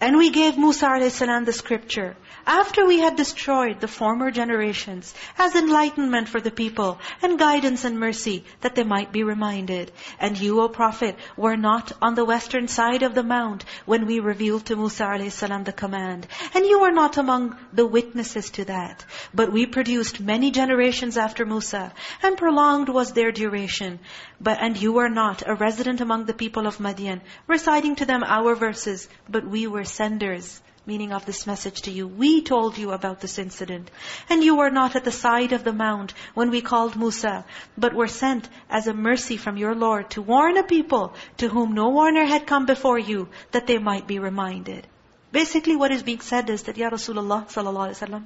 And we gave Musa a.s. the scripture after we had destroyed the former generations as enlightenment for the people and guidance and mercy that they might be reminded. And you, O Prophet, were not on the western side of the mount when we revealed to Musa a.s. the command. And you were not among the witnesses to that. But we produced many generations after Musa and prolonged was their duration. But And you were not a resident among the people of Madian, reciting to them our verses, but we were senders, meaning of this message to you. We told you about this incident. And you were not at the side of the mount when we called Musa, but were sent as a mercy from your Lord to warn a people to whom no warner had come before you, that they might be reminded. Basically what is being said is that, Ya Rasulullah sallallahu alaihi wasallam,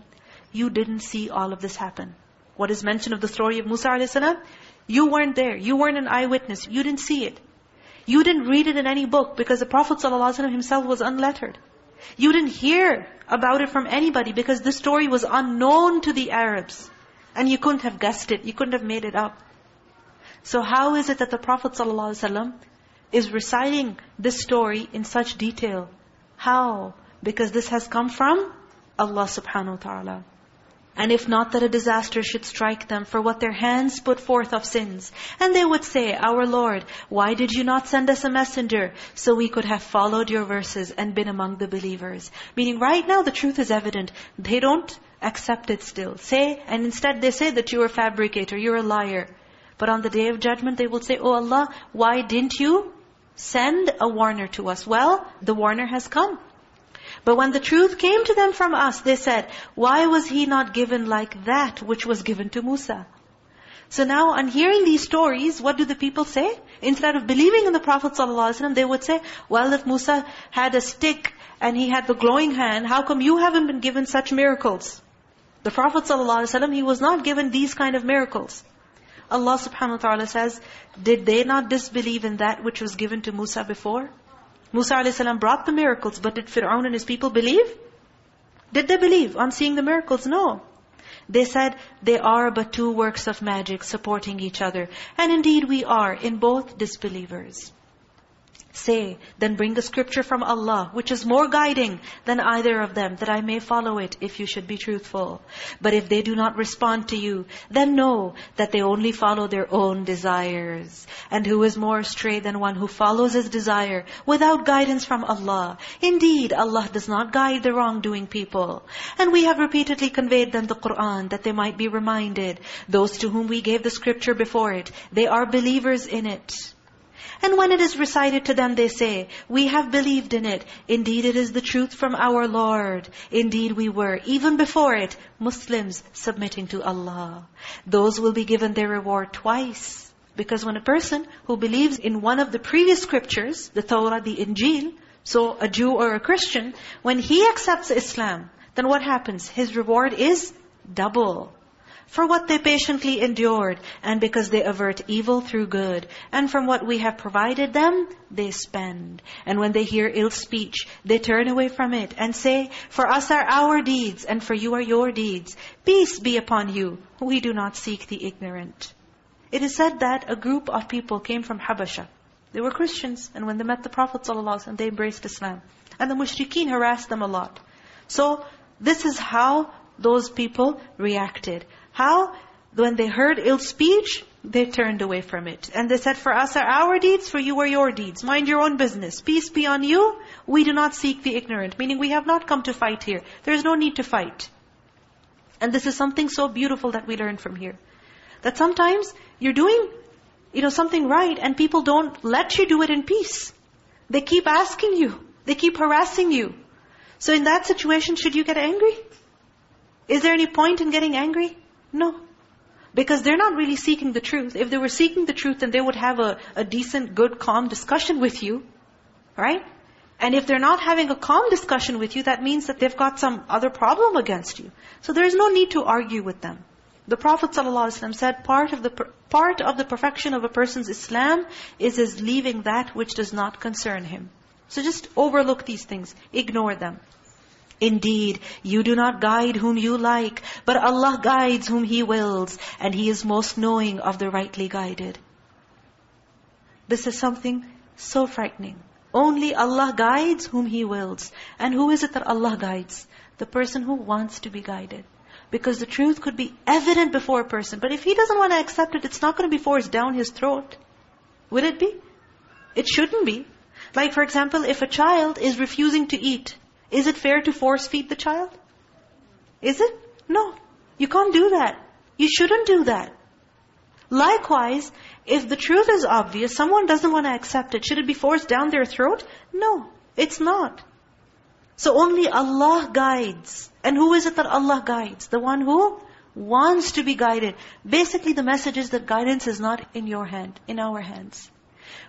you didn't see all of this happen. What is mentioned of the story of Musa salam? You weren't there. You weren't an eyewitness. You didn't see it. You didn't read it in any book because the Prophet ﷺ himself was unlettered. You didn't hear about it from anybody because this story was unknown to the Arabs. And you couldn't have guessed it. You couldn't have made it up. So how is it that the Prophet ﷺ is reciting this story in such detail? How? Because this has come from Allah subhanahu wa ta'ala. And if not that a disaster should strike them for what their hands put forth of sins. And they would say, Our Lord, why did you not send us a messenger so we could have followed your verses and been among the believers? Meaning right now the truth is evident. They don't accept it still. Say, and instead they say that you're a fabricator, you're a liar. But on the day of judgment they will say, Oh Allah, why didn't you send a warner to us? Well, the warner has come. But when the truth came to them from us, they said, why was he not given like that which was given to Musa? So now on hearing these stories, what do the people say? Instead of believing in the Prophet ﷺ, they would say, well, if Musa had a stick and he had the glowing hand, how come you haven't been given such miracles? The Prophet ﷺ, he was not given these kind of miracles. Allah subhanahu wa ta'ala says, did they not disbelieve in that which was given to Musa before? Musa a.s. brought the miracles, but did Fir'aun and his people believe? Did they believe on seeing the miracles? No. They said, they are but two works of magic supporting each other. And indeed we are in both disbelievers. Say, then bring a scripture from Allah, which is more guiding than either of them, that I may follow it if you should be truthful. But if they do not respond to you, then know that they only follow their own desires. And who is more astray than one who follows his desire without guidance from Allah? Indeed, Allah does not guide the wrongdoing people. And we have repeatedly conveyed them the Qur'an, that they might be reminded. Those to whom we gave the scripture before it, they are believers in it. And when it is recited to them, they say, we have believed in it. Indeed, it is the truth from our Lord. Indeed, we were, even before it, Muslims submitting to Allah. Those will be given their reward twice. Because when a person who believes in one of the previous scriptures, the Torah, the Injil, so a Jew or a Christian, when he accepts Islam, then what happens? His reward is double for what they patiently endured, and because they avert evil through good. And from what we have provided them, they spend. And when they hear ill speech, they turn away from it and say, For us are our deeds, and for you are your deeds. Peace be upon you. We do not seek the ignorant. It is said that a group of people came from Habasha. They were Christians, and when they met the Prophet ﷺ, they embraced Islam. And the mushrikeen harassed them a lot. So, this is how those people reacted. How? When they heard ill speech, they turned away from it. And they said, for us are our deeds, for you are your deeds. Mind your own business. Peace be on you. We do not seek the ignorant. Meaning we have not come to fight here. There is no need to fight. And this is something so beautiful that we learn from here. That sometimes you're doing you know, something right and people don't let you do it in peace. They keep asking you. They keep harassing you. So in that situation, should you get angry? Is there any point in getting angry? No. Because they're not really seeking the truth. If they were seeking the truth, then they would have a, a decent, good, calm discussion with you. Right? And if they're not having a calm discussion with you, that means that they've got some other problem against you. So there is no need to argue with them. The Prophet ﷺ said, part of, the, part of the perfection of a person's Islam is his leaving that which does not concern him. So just overlook these things. Ignore them. Indeed, you do not guide whom you like, but Allah guides whom He wills, and He is most knowing of the rightly guided. This is something so frightening. Only Allah guides whom He wills. And who is it that Allah guides? The person who wants to be guided. Because the truth could be evident before a person. But if he doesn't want to accept it, it's not going to be forced down his throat. Would it be? It shouldn't be. Like for example, if a child is refusing to eat, is it fair to force feed the child? Is it? No. You can't do that. You shouldn't do that. Likewise, if the truth is obvious, someone doesn't want to accept it, should it be forced down their throat? No, it's not. So only Allah guides. And who is it that Allah guides? The one who wants to be guided. Basically the message is that guidance is not in your hand, in our hands.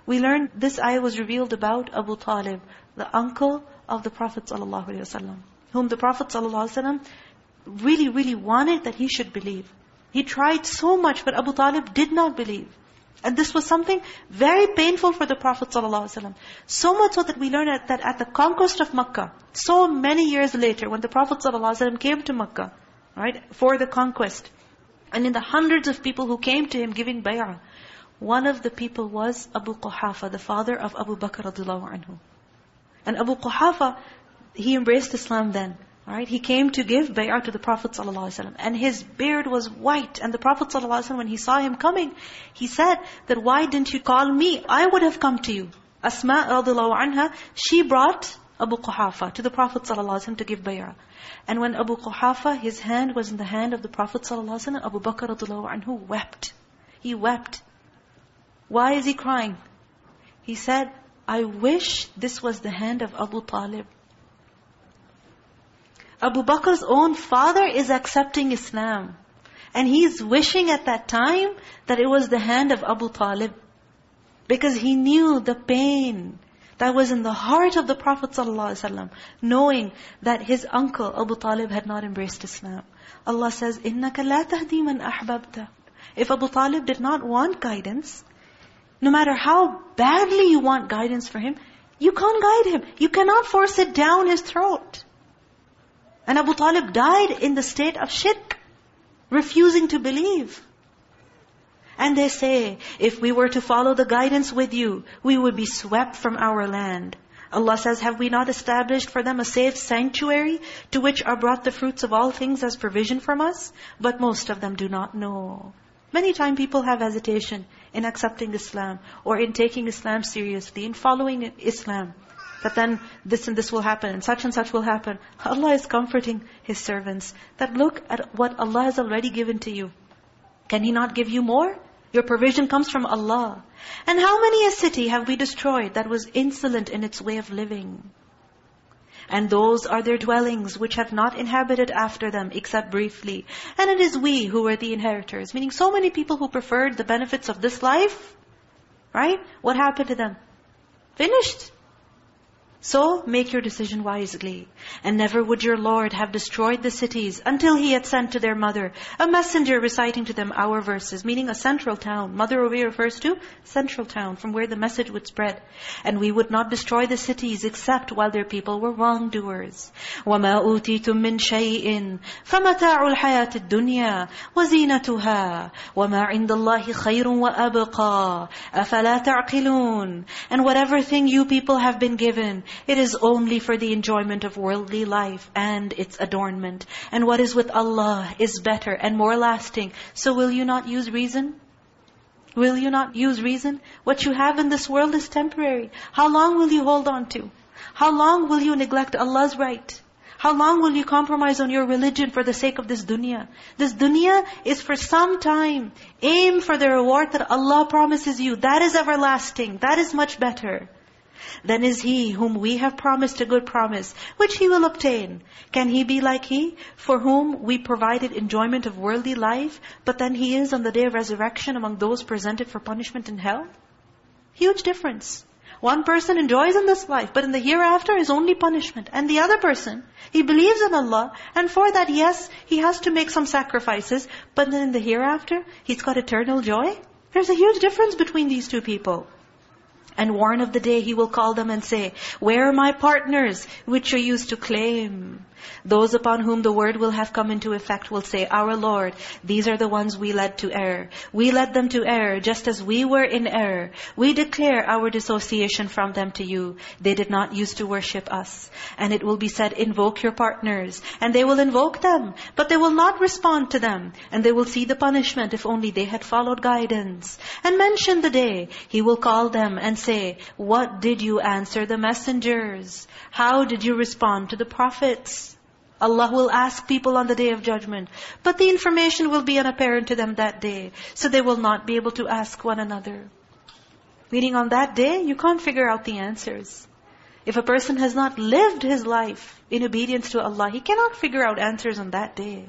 We learned this ayah was revealed about Abu Talib, the uncle of the Prophet ﷺ, whom the Prophet ﷺ really, really wanted that he should believe. He tried so much, but Abu Talib did not believe. And this was something very painful for the Prophet ﷺ. So much so that we learn that at the conquest of Makkah, so many years later, when the Prophet ﷺ came to Makkah, right, for the conquest, and in the hundreds of people who came to him giving bay'ah, one of the people was Abu Quhafa, the father of Abu Bakr radiallahu anhu. And Abu Quhafa, he embraced Islam then. Right? He came to give bay'ah to the Prophet ﷺ. And his beard was white. And the Prophet ﷺ, when he saw him coming, he said that, why didn't you call me? I would have come to you. Asma radiallahu anha, she brought Abu Quhafa to the Prophet ﷺ to give bay'ah. And when Abu Quhafa, his hand was in the hand of the Prophet ﷺ, Abu Bakr radiallahu anhu wept. He wept. Why is he crying? He said, I wish this was the hand of Abu Talib. Abu Bakr's own father is accepting Islam. And he's wishing at that time that it was the hand of Abu Talib. Because he knew the pain that was in the heart of the Prophet ﷺ, knowing that his uncle Abu Talib had not embraced Islam. Allah says, إِنَّكَ لَا تَهْدِي مَنْ أَحْبَبْتَ If Abu Talib did not want guidance, no matter how badly you want guidance for him, you can't guide him. You cannot force it down his throat. And Abu Talib died in the state of shirk, refusing to believe. And they say, if we were to follow the guidance with you, we would be swept from our land. Allah says, have we not established for them a safe sanctuary to which are brought the fruits of all things as provision from us? But most of them do not know. Many times people have hesitation in accepting Islam or in taking Islam seriously, in following Islam that then this and this will happen, and such and such will happen. Allah is comforting His servants. That look at what Allah has already given to you. Can He not give you more? Your provision comes from Allah. And how many a city have we destroyed that was insolent in its way of living? And those are their dwellings which have not inhabited after them except briefly. And it is we who were the inheritors. Meaning so many people who preferred the benefits of this life, right? What happened to them? Finished. So make your decision wisely. And never would your Lord have destroyed the cities until He had sent to their mother a messenger reciting to them our verses, meaning a central town. Mother over here refers to central town, from where the message would spread. And we would not destroy the cities except while their people were wrongdoers. وَمَا أُوتِيتُم مِّن شَيْءٍ فَمَتَاعُ الْحَيَاةِ الدُّنْيَا وَزِينَتُهَا وَمَا عِندَ اللَّهِ خَيْرٌ وَأَبْقَى أَفَلَا تَعْقِلُونَ And whatever thing you people have been given, it is only for the enjoyment of worldly life and its adornment. And what is with Allah is better and more lasting. So will you not use reason? Will you not use reason? What you have in this world is temporary. How long will you hold on to? How long will you neglect Allah's right? How long will you compromise on your religion for the sake of this dunya? This dunya is for some time. Aim for the reward that Allah promises you. That is everlasting. That is much better. Then is he whom we have promised a good promise, which he will obtain. Can he be like he, for whom we provided enjoyment of worldly life, but then he is on the day of resurrection among those presented for punishment in hell? Huge difference. One person enjoys in this life, but in the hereafter is only punishment. And the other person, he believes in Allah, and for that, yes, he has to make some sacrifices, but then in the hereafter, he's got eternal joy. There's a huge difference between these two people. And warn of the day He will call them and say, Where are my partners, which you used to claim? Those upon whom the word will have come into effect will say, Our Lord, these are the ones we led to error. We led them to error just as we were in error. We declare our dissociation from them to you. They did not use to worship us. And it will be said, invoke your partners. And they will invoke them. But they will not respond to them. And they will see the punishment if only they had followed guidance. And mention the day. He will call them and say, What did you answer the messengers? How did you respond to the prophets? Allah will ask people on the Day of Judgment. But the information will be unapparent to them that day. So they will not be able to ask one another. Meaning on that day, you can't figure out the answers. If a person has not lived his life in obedience to Allah, he cannot figure out answers on that day.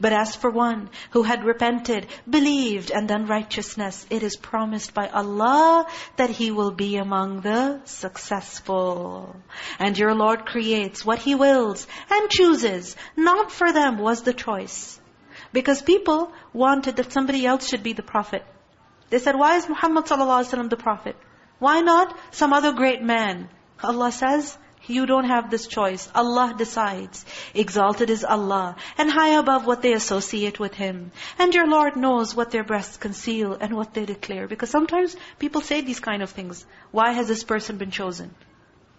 But as for one who had repented, believed, and done righteousness, it is promised by Allah that he will be among the successful. And your Lord creates what He wills and chooses. Not for them was the choice. Because people wanted that somebody else should be the prophet. They said, why is Muhammad ﷺ the prophet? Why not some other great man? Allah says, you don't have this choice. Allah decides. Exalted is Allah. And high above what they associate with Him. And your Lord knows what their breasts conceal and what they declare. Because sometimes people say these kind of things. Why has this person been chosen?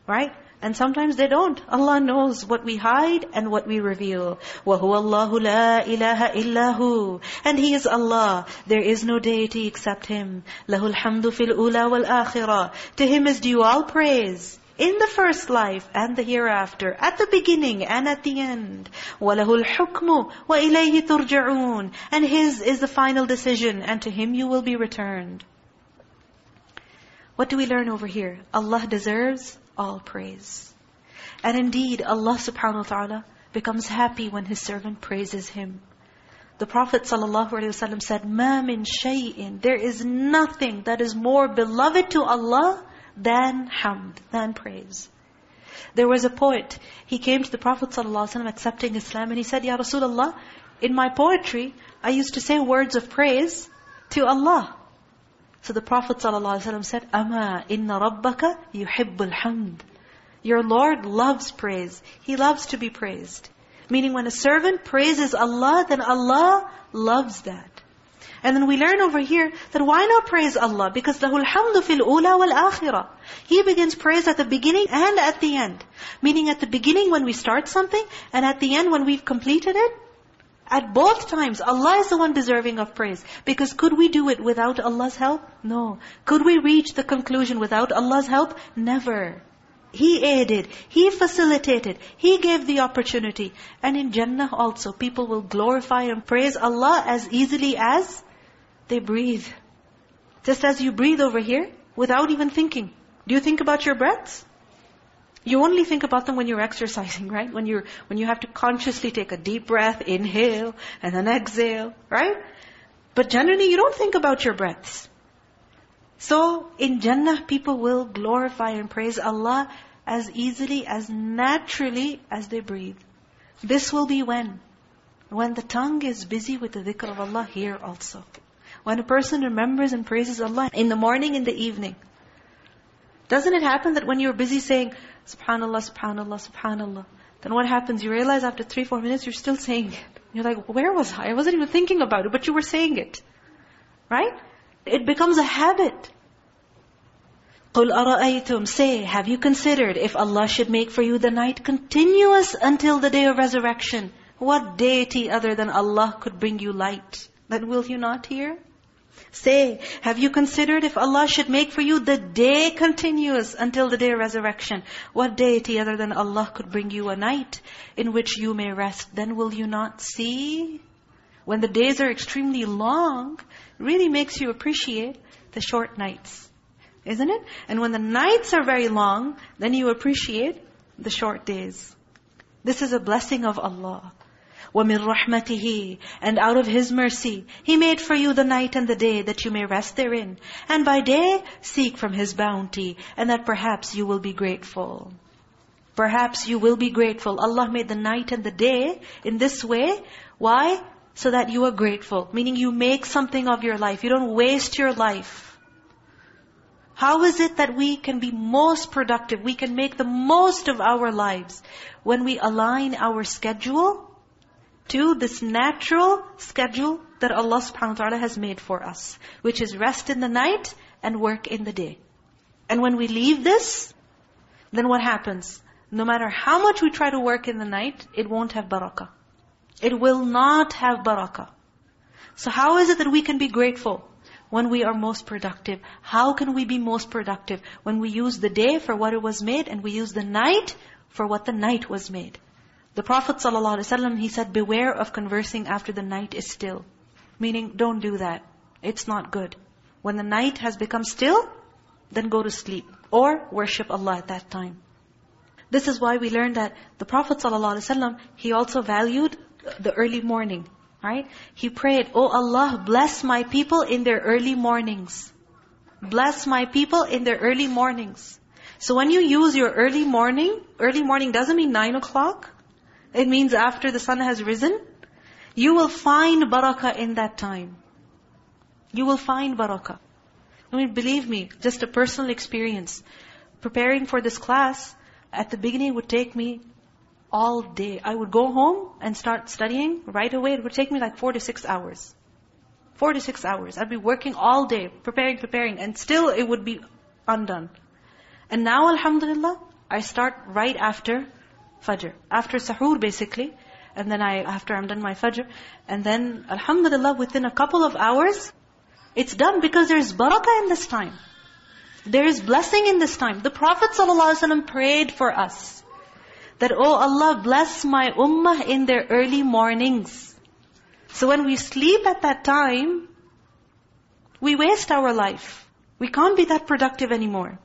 Right? And sometimes they don't. Allah knows what we hide and what we reveal. وَهُوَ اللَّهُ لَا إِلَهَ إِلَّا هُ And He is Allah. There is no deity except Him. لَهُ الْحَمْدُ فِي الْأُولَى وَالْآخِرَةِ To Him is due all praise in the first life and the hereafter, at the beginning and at the end. وَلَهُ الْحُكْمُ وَإِلَيْهِ تُرْجَعُونَ And His is the final decision, and to Him you will be returned. What do we learn over here? Allah deserves all praise. And indeed, Allah subhanahu wa ta'ala becomes happy when His servant praises Him. The Prophet ﷺ said, مَا مِن شَيْءٍ There is nothing that is more beloved to Allah than hamd, than praise. There was a poet, he came to the Prophet ﷺ accepting Islam and he said, Ya Rasulullah, in my poetry, I used to say words of praise to Allah. So the Prophet ﷺ said, أَمَا إِنَّ رَبَّكَ يُحِبُّ الْحَمْدِ Your Lord loves praise. He loves to be praised. Meaning when a servant praises Allah, then Allah loves that. And then we learn over here that why not praise Allah? Because لَهُ الْحَمْدُ فِي الْأُولَى وَالْآخِرَةِ He begins praise at the beginning and at the end. Meaning at the beginning when we start something, and at the end when we've completed it. At both times, Allah is the one deserving of praise. Because could we do it without Allah's help? No. Could we reach the conclusion without Allah's help? Never. He aided, He facilitated, He gave the opportunity. And in Jannah also, people will glorify and praise Allah as easily as they breathe. Just as you breathe over here, without even thinking. Do you think about your breaths? You only think about them when you're exercising, right? When you're when you have to consciously take a deep breath, inhale, and then exhale, right? But generally you don't think about your breaths. So in Jannah, people will glorify and praise Allah as easily, as naturally as they breathe. This will be when? When the tongue is busy with the dhikr of Allah here also. When a person remembers and praises Allah in the morning, in the evening. Doesn't it happen that when you're busy saying, Subhanallah, Subhanallah, Subhanallah, then what happens? You realize after three, four minutes, you're still saying it. You're like, where was I? I wasn't even thinking about it, but you were saying it. Right? It becomes a habit. قُلْ أَرَأَيْتُمْ Say, have you considered if Allah should make for you the night continuous until the day of resurrection? What deity other than Allah could bring you light? Then will you not hear? Say, have you considered if Allah should make for you the day continuous until the day of resurrection? What deity other than Allah could bring you a night in which you may rest? Then will you not see? When the days are extremely long, really makes you appreciate the short nights. Isn't it? And when the nights are very long, then you appreciate the short days. This is a blessing of Allah. وَمِن رَحْمَتِهِ And out of His mercy, He made for you the night and the day that you may rest therein. And by day, seek from His bounty, and that perhaps you will be grateful. Perhaps you will be grateful. Allah made the night and the day in this way. Why? So that you are grateful. Meaning you make something of your life. You don't waste your life. How is it that we can be most productive, we can make the most of our lives when we align our schedule to this natural schedule that Allah subhanahu wa ta'ala has made for us, which is rest in the night and work in the day. And when we leave this, then what happens? No matter how much we try to work in the night, it won't have barakah. It will not have barakah. So how is it that we can be grateful when we are most productive? How can we be most productive? When we use the day for what it was made and we use the night for what the night was made. The Prophet ﷺ, he said, beware of conversing after the night is still. Meaning, don't do that. It's not good. When the night has become still, then go to sleep. Or worship Allah at that time. This is why we learn that the Prophet ﷺ, he also valued the early morning. Right? He prayed, Oh Allah, bless my people in their early mornings. Bless my people in their early mornings. So when you use your early morning, early morning doesn't mean 9 o'clock. It means after the sun has risen. You will find barakah in that time. You will find barakah. I mean, believe me, just a personal experience. Preparing for this class, at the beginning would take me all day. I would go home and start studying right away. It would take me like four to six hours. Four to six hours. I'd be working all day, preparing, preparing, and still it would be undone. And now, alhamdulillah, I start right after Fajr. After Sahur, basically. And then I, after I'm done my Fajr. And then, alhamdulillah, within a couple of hours, it's done because there's barakah in this time. There is blessing in this time. The Prophet ﷺ prayed for us that, Oh Allah, bless my ummah in their early mornings. So when we sleep at that time, we waste our life. We can't be that productive anymore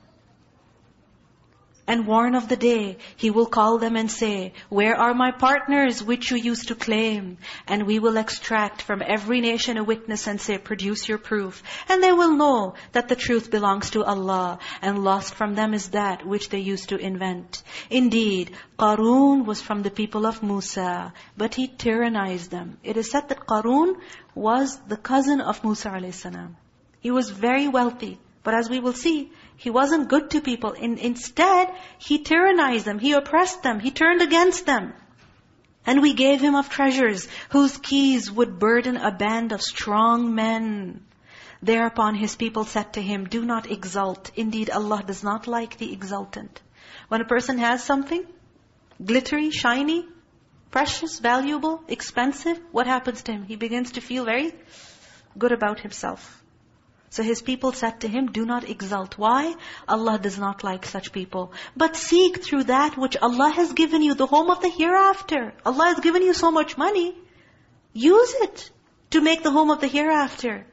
and warn of the day. He will call them and say, Where are my partners which you used to claim? And we will extract from every nation a witness and say, Produce your proof. And they will know that the truth belongs to Allah, and lost from them is that which they used to invent. Indeed, Qarun was from the people of Musa, but he tyrannized them. It is said that Qarun was the cousin of Musa a.s. He was very wealthy. But as we will see, he wasn't good to people. In, instead, he tyrannized them. He oppressed them. He turned against them. And we gave him of treasures, whose keys would burden a band of strong men. Thereupon his people said to him, Do not exult. Indeed, Allah does not like the exultant. When a person has something, glittery, shiny, precious, valuable, expensive, what happens to him? He begins to feel very good about himself. So his people said to him, do not exult. Why? Allah does not like such people. But seek through that which Allah has given you, the home of the hereafter. Allah has given you so much money. Use it to make the home of the hereafter.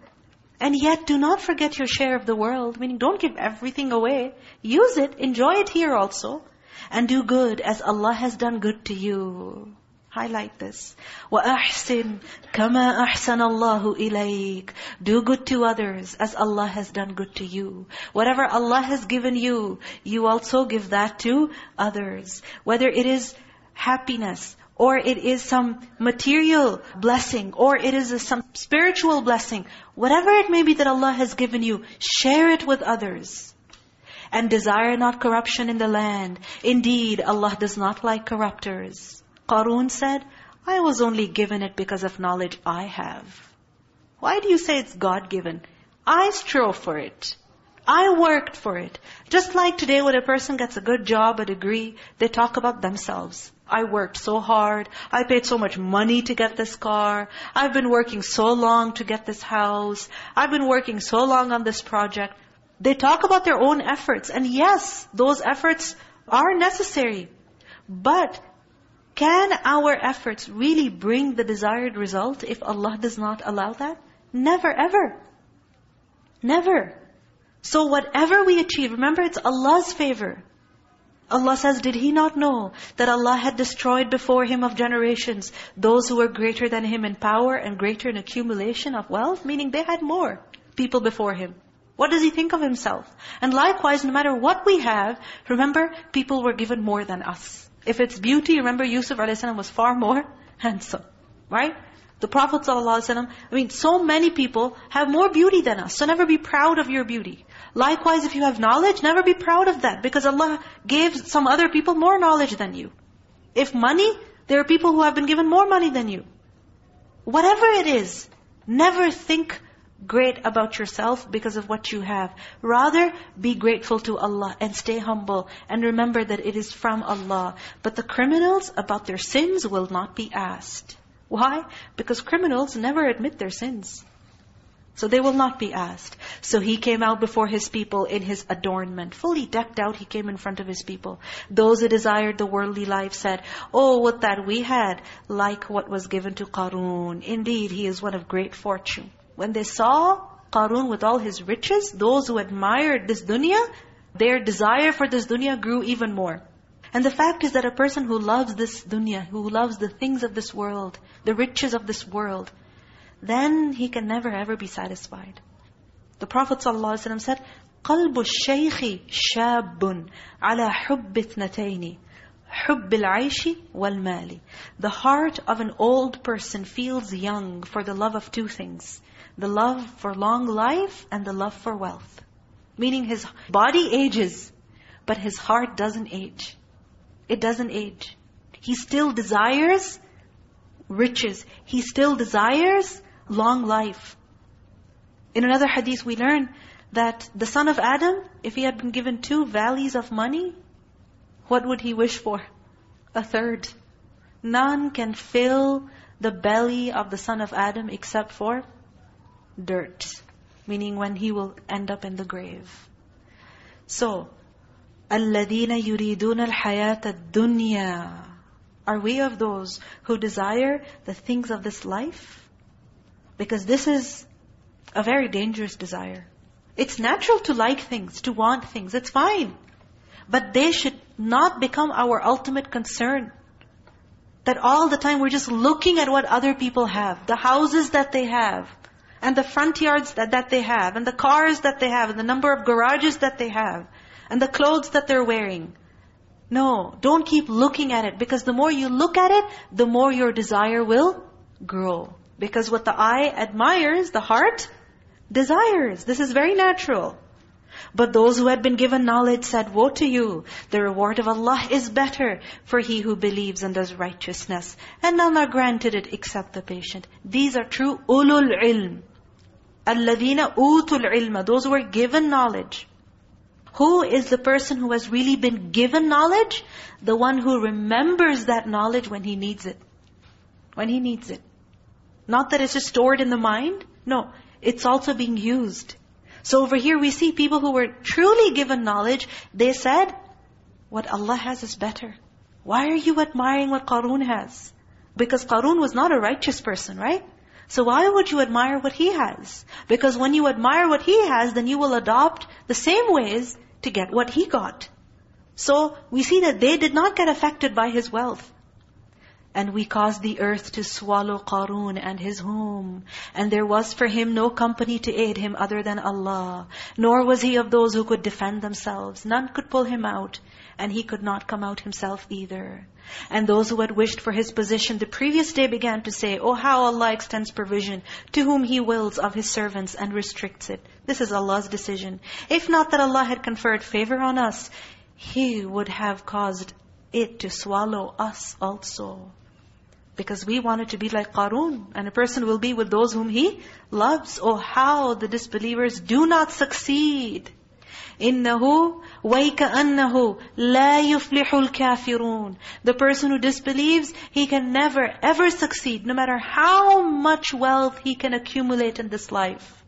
And yet do not forget your share of the world. Meaning don't give everything away. Use it, enjoy it here also. And do good as Allah has done good to you. Highlight this. وَأَحْسِنْ كَمَا أَحْسَنَ اللَّهُ إِلَيْكَ Do good to others as Allah has done good to you. Whatever Allah has given you, you also give that to others. Whether it is happiness, or it is some material blessing, or it is a, some spiritual blessing. Whatever it may be that Allah has given you, share it with others. And desire not corruption in the land. Indeed, Allah does not like corruptors. Qarun said, I was only given it because of knowledge I have. Why do you say it's God-given? I strove for it. I worked for it. Just like today when a person gets a good job, a degree, they talk about themselves. I worked so hard. I paid so much money to get this car. I've been working so long to get this house. I've been working so long on this project. They talk about their own efforts. And yes, those efforts are necessary. But can our efforts really bring the desired result if Allah does not allow that? Never, ever. Never. So whatever we achieve, remember it's Allah's favor. Allah says, did He not know that Allah had destroyed before Him of generations those who were greater than Him in power and greater in accumulation of wealth? Meaning they had more people before Him. What does He think of Himself? And likewise, no matter what we have, remember, people were given more than us. If it's beauty, remember Yusuf a.s. was far more handsome. Right? The Prophet ﷺ, I mean, so many people have more beauty than us. So never be proud of your beauty. Likewise, if you have knowledge, never be proud of that. Because Allah gave some other people more knowledge than you. If money, there are people who have been given more money than you. Whatever it is, never think great about yourself because of what you have. Rather, be grateful to Allah and stay humble. And remember that it is from Allah. But the criminals, about their sins, will not be asked. Why? Because criminals never admit their sins. So they will not be asked. So he came out before his people in his adornment. Fully decked out, he came in front of his people. Those who desired the worldly life said, Oh, what that we had, like what was given to Qarun. Indeed, he is one of great fortune. When they saw Qarun with all his riches, those who admired this dunya, their desire for this dunya grew even more. And the fact is that a person who loves this dunya, who loves the things of this world, the riches of this world, then he can never ever be satisfied. The Prophet ﷺ said, قَلْبُ الشَّيْخِ شَابٌ عَلَى حُبِّ اثْنَتَيْنِ حُبِّ الْعَيْشِ وَالْمَالِ The heart of an old person feels young for the love of two things. The love for long life and the love for wealth. Meaning his body ages, but his heart doesn't age. It doesn't age. He still desires riches. He still desires long life. In another hadith we learn that the son of Adam, if he had been given two valleys of money, what would he wish for? A third. None can fill the belly of the son of Adam except for dirt. Meaning when he will end up in the grave. So, الَّذِينَ يُرِيدُونَ الْحَيَاةَ الدُّنْيَا Are we of those who desire the things of this life? Because this is a very dangerous desire. It's natural to like things, to want things. It's fine. But they should not become our ultimate concern. That all the time we're just looking at what other people have. The houses that they have. and the front yards that, that they have. And the cars that they have. And the number of garages that they have. And the clothes that they're wearing. No, don't keep looking at it. Because the more you look at it, the more your desire will grow. Because what the eye admires, the heart desires. This is very natural. But those who had been given knowledge said, Woe to you! The reward of Allah is better for he who believes and does righteousness. And none are granted it except the patient. These are true ulul ilm. Alladina utul ilma. Those who were given knowledge. Who is the person who has really been given knowledge? The one who remembers that knowledge when he needs it. When he needs it. Not that it's just stored in the mind. No, it's also being used. So over here we see people who were truly given knowledge. They said, what Allah has is better. Why are you admiring what Qarun has? Because Qarun was not a righteous person, right? So why would you admire what he has? Because when you admire what he has, then you will adopt the same ways to get what he got. So we see that they did not get affected by his wealth. And we caused the earth to swallow Qarun and his home. And there was for him no company to aid him other than Allah. Nor was he of those who could defend themselves. None could pull him out. And he could not come out himself either. And those who had wished for his position the previous day began to say, Oh, how Allah extends provision to whom He wills of His servants and restricts it. This is Allah's decision. If not that Allah had conferred favor on us, He would have caused it to swallow us also. Because we wanted to be like Qarun. And a person will be with those whom he loves. Oh, how the disbelievers do not succeed. إِنَّهُ وَيْكَأَنَّهُ لَا يُفْلِحُ الْكَافِرُونَ The person who disbelieves, he can never ever succeed. No matter how much wealth he can accumulate in this life.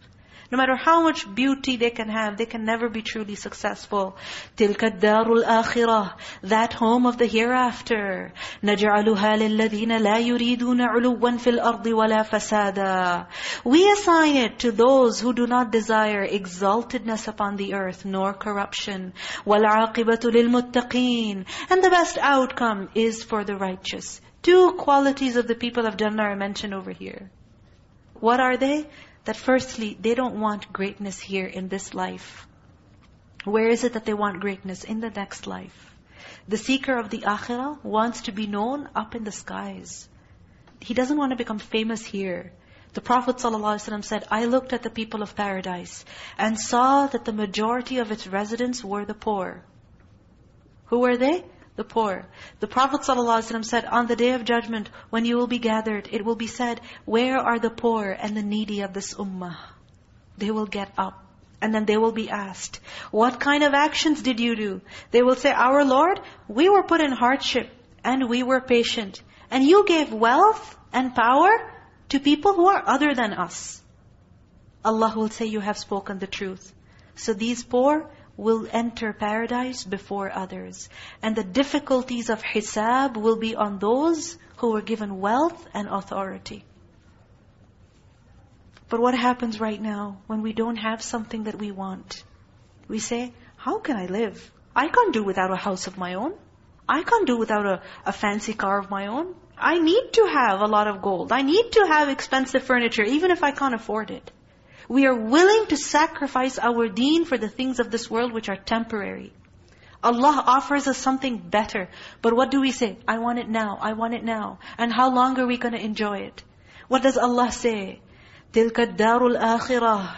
No matter how much beauty they can have, they can never be truly successful. تِلْكَ الدَّارُ الْآخِرَةِ That home of the hereafter. نَجْعَلُهَا لِلَّذِينَ لَا يُرِيدُونَ عُلُوًّا فِي الْأَرْضِ وَلَا فَسَادًا We assign it to those who do not desire exaltedness upon the earth, nor corruption. وَالْعَاقِبَةُ لِلْمُتَّقِينَ And the best outcome is for the righteous. Two qualities of the people of Jannah are mentioned over here. What are they? That firstly, they don't want greatness here in this life. Where is it that they want greatness? In the next life. The seeker of the akhirah wants to be known up in the skies. he doesn't want to become famous here. The Prophet ﷺ said, I looked at the people of paradise and saw that the majority of its residents were the poor. Who were they? The poor. The Prophet ﷺ said, on the day of judgment, when you will be gathered, it will be said, where are the poor and the needy of this ummah? They will get up. And then they will be asked, what kind of actions did you do? They will say, our Lord, we were put in hardship and we were patient. And you gave wealth and power to people who are other than us. Allah will say, you have spoken the truth. So these poor will enter paradise before others. And the difficulties of hisab will be on those who were given wealth and authority. But what happens right now when we don't have something that we want? We say, how can I live? I can't do without a house of my own. I can't do without a, a fancy car of my own. I need to have a lot of gold. I need to have expensive furniture, even if I can't afford it. We are willing to sacrifice our deen for the things of this world which are temporary. Allah offers us something better. But what do we say? I want it now. I want it now. And how long are we going to enjoy it? What does Allah say? تِلْكَ الدَّارُ الْآخِرَةِ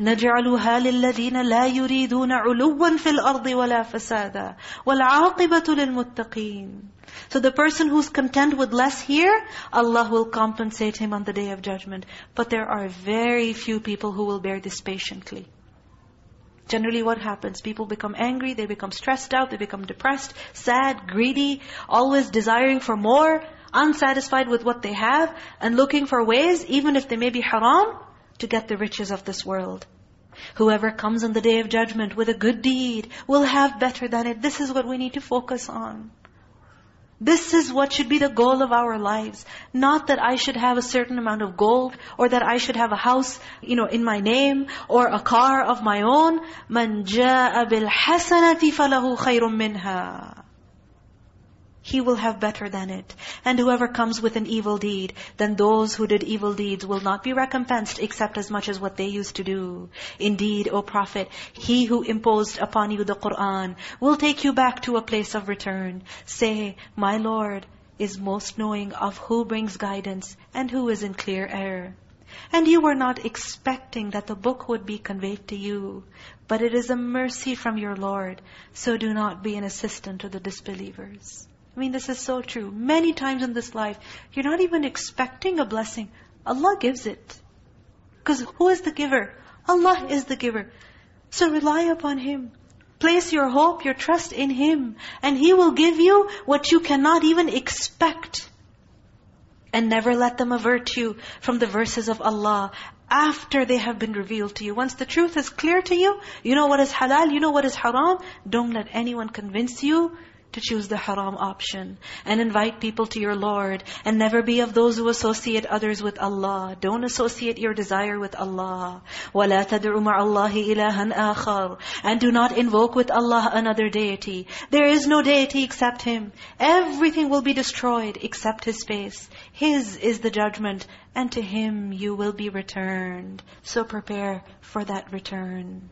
نجعلها للذين لا يريدون علوا في الأرض ولا فسادا والعاقبة للمتقين So the person who's content with less here, Allah will compensate him on the Day of Judgment. But there are very few people who will bear this patiently. Generally what happens? People become angry, they become stressed out, they become depressed, sad, greedy, always desiring for more, unsatisfied with what they have, and looking for ways, even if they may be haram, to get the riches of this world. Whoever comes on the Day of Judgment with a good deed will have better than it. This is what we need to focus on. This is what should be the goal of our lives. Not that I should have a certain amount of gold, or that I should have a house, you know, in my name, or a car of my own. مَنْ جَاءَ بِالْحَسَنَةِ فَلَهُ خَيْرٌ مِّنْهَا he will have better than it. And whoever comes with an evil deed, then those who did evil deeds will not be recompensed except as much as what they used to do. Indeed, O Prophet, He who imposed upon you the Qur'an will take you back to a place of return. Say, my Lord is most knowing of who brings guidance and who is in clear error. And you were not expecting that the book would be conveyed to you. But it is a mercy from your Lord. So do not be an assistant to the disbelievers. I mean, this is so true. Many times in this life, you're not even expecting a blessing. Allah gives it. Because who is the giver? Allah is the giver. So rely upon Him. Place your hope, your trust in Him. And He will give you what you cannot even expect. And never let them avert you from the verses of Allah after they have been revealed to you. Once the truth is clear to you, you know what is halal, you know what is haram, don't let anyone convince you to choose the haram option and invite people to your Lord and never be of those who associate others with Allah. Don't associate your desire with Allah. وَلَا تَدْعُ مَعَ اللَّهِ إِلَهًا آخَرٍ And do not invoke with Allah another deity. There is no deity except Him. Everything will be destroyed except His face. His is the judgment and to Him you will be returned. So prepare for that return.